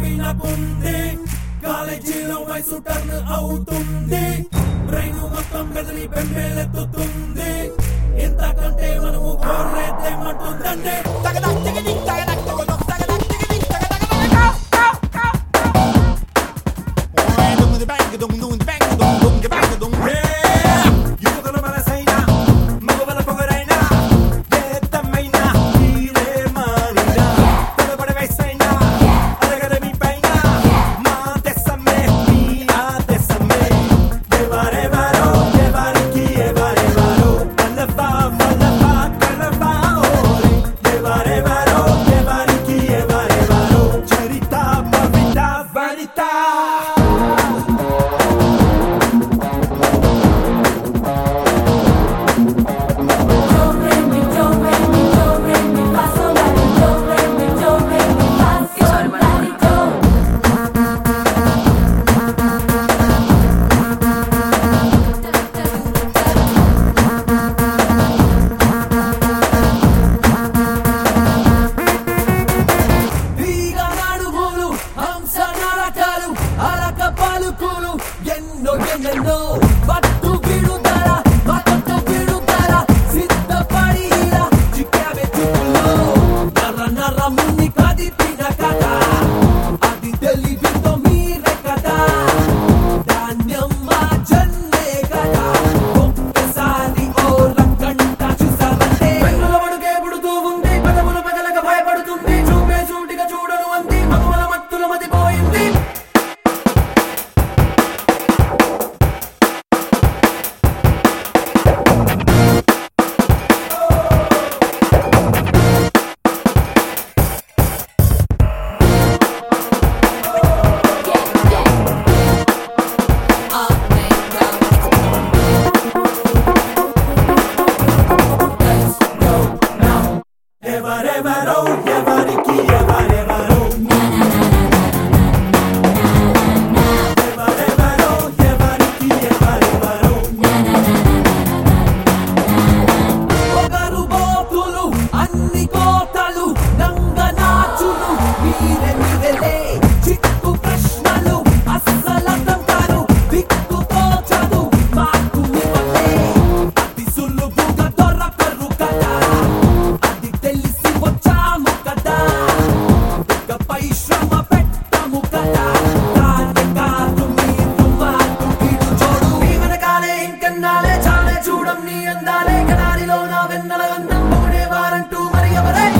వీణకుంది కాలేజీలో వయసు టర్న్ అవుతుంది బ్రెయిన్ మొత్తం బెదిరి బెంబేలెత్తుతుంది ఇంతకంటే మనము గోర్రెత్తేమంటుందండి and the know. i don't all Ahora